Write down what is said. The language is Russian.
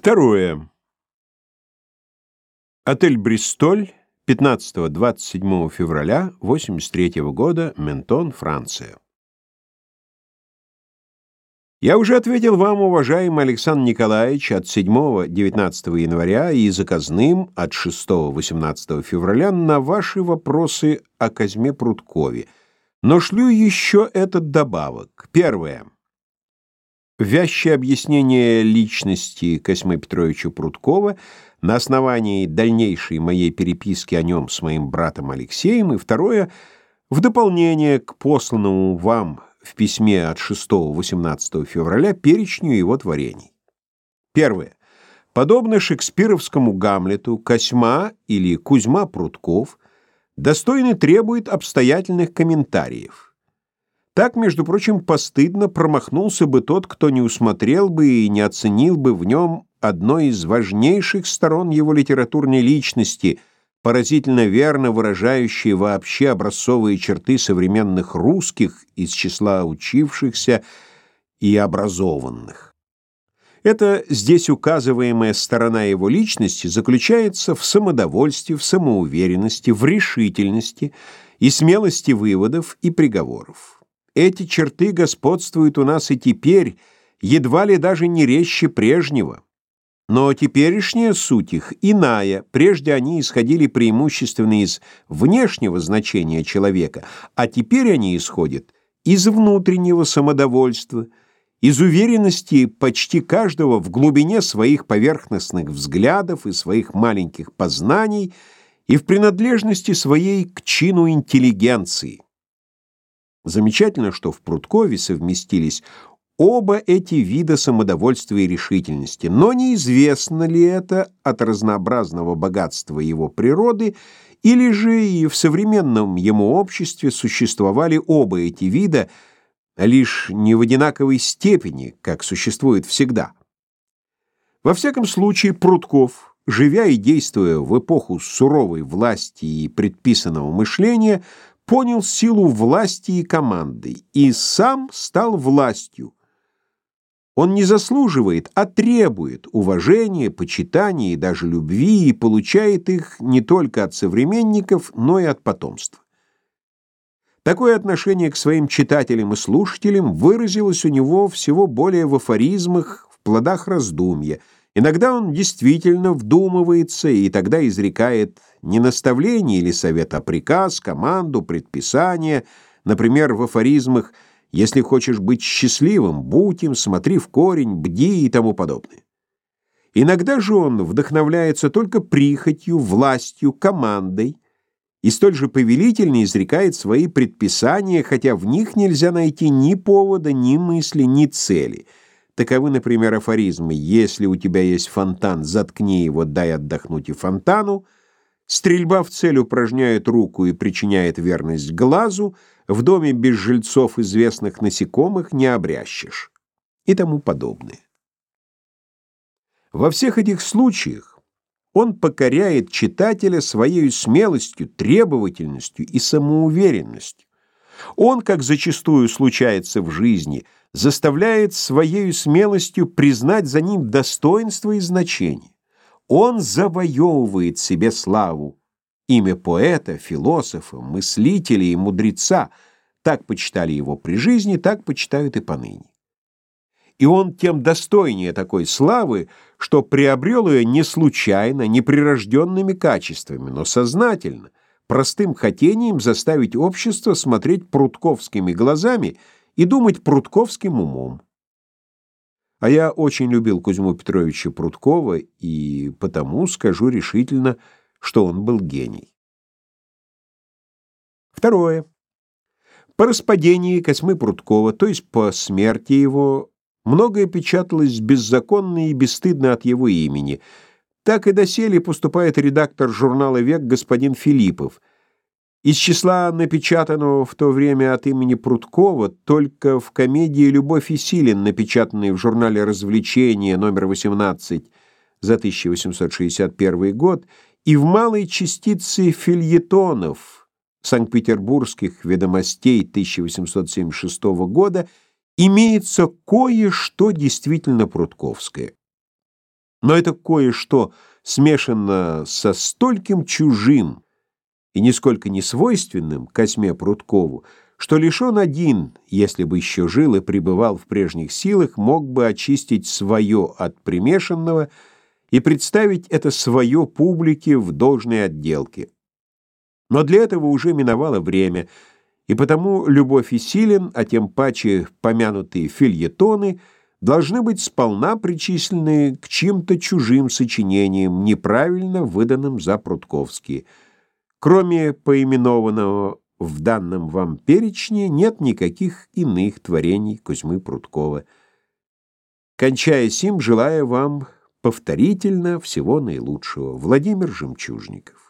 Второе. Отель «Бристоль», 15-27 февраля 83 года, Ментон, Франция. Я уже ответил вам, уважаемый Александр Николаевич, от 7-19 января и заказным от 6-18 февраля на ваши вопросы о Казьме Прудкове. Но шлю еще этот добавок. Первое. Вязчее объяснение личности Косьмы Петровича Прудкова на основании дальнейшей моей переписки о нем с моим братом Алексеем, и второе — в дополнение к посланному вам в письме от 6-18 февраля перечню его творений. Первое. Подобно шекспировскому Гамлету, Косьма или Кузьма Прудков достойно требует обстоятельных комментариев. Так, между прочим, постыдно промахнулся бы тот, кто не усмотрел бы и не оценил бы в нем одной из важнейших сторон его литературной личности, поразительно верно выражающей вообще образцовые черты современных русских из числа учившихся и образованных. Эта здесь указываемая сторона его личности заключается в самодовольстве, в самоуверенности, в решительности и смелости выводов и приговоров. Эти черты господствуют у нас и теперь, едва ли даже не резче прежнего. Но теперешняя суть их иная. Прежде они исходили преимущественно из внешнего значения человека, а теперь они исходят из внутреннего самодовольства, из уверенности почти каждого в глубине своих поверхностных взглядов и своих маленьких познаний и в принадлежности своей к чину интеллигенции. Замечательно, что в Прудкове совместились оба эти вида самодовольства и решительности, но неизвестно ли это от разнообразного богатства его природы, или же и в современном ему обществе существовали оба эти вида, лишь не в одинаковой степени, как существует всегда. Во всяком случае, Прудков, живя и действуя в эпоху суровой власти и предписанного мышления, понял силу власти и команды и сам стал властью. Он не заслуживает, а требует уважения, почитания и даже любви и получает их не только от современников, но и от потомства. Такое отношение к своим читателям и слушателям выразилось у него всего более в афоризмах, в плодах раздумья – Иногда он действительно вдумывается и тогда изрекает не наставление или совет, а приказ, команду, предписание, например, в афоризмах «Если хочешь быть счастливым, будь им, смотри в корень, бди» и тому подобное. Иногда же он вдохновляется только прихотью, властью, командой и столь же повелительно изрекает свои предписания, хотя в них нельзя найти ни повода, ни мысли, ни цели – Таковы, например, афоризмы «Если у тебя есть фонтан, заткни его, дай отдохнуть и фонтану», «Стрельба в цель упражняет руку и причиняет верность глазу», «В доме без жильцов известных насекомых не обрящешь» и тому подобное. Во всех этих случаях он покоряет читателя своей смелостью, требовательностью и самоуверенностью. Он, как зачастую случается в жизни – заставляет своей смелостью признать за ним достоинство и значение. Он завоевывает себе славу. Имя поэта, философа, мыслителя и мудреца так почитали его при жизни, так почитают и поныне. И он тем достойнее такой славы, что приобрел ее не случайно, не прирожденными качествами, но сознательно, простым хотением заставить общество смотреть прутковскими глазами – и думать прудковским умом. А я очень любил Кузьму Петровича Прудкова и потому скажу решительно, что он был гений. Второе. По распадении Косьмы Прудкова, то есть по смерти его, многое печаталось беззаконно и бесстыдно от его имени. Так и доселе поступает редактор журнала «Век» господин Филиппов – из числа напечатанного в то время от имени Прудкова только в комедии «Любовь и Силен», напечатанной в журнале «Развлечения» номер 18 за 1861 год, и в малой частице фильетонов Санкт-Петербургских ведомостей 1876 года имеется кое-что действительно прудковское. Но это кое-что смешано со стольким чужим и нисколько не свойственным Козьме Прудкову, что лишь он один, если бы еще жил и пребывал в прежних силах, мог бы очистить свое от примешанного и представить это свое публике в должной отделке. Но для этого уже миновало время, и потому Любовь и Силин, а тем паче помянутые фильетоны, должны быть сполна причислены к чьим-то чужим сочинениям, неправильно выданным за Прудковские. Кроме поименованного в данном вам перечне нет никаких иных творений Кузьмы Прудкова. Кончая сим, желаю вам повторительно всего наилучшего. Владимир Жемчужников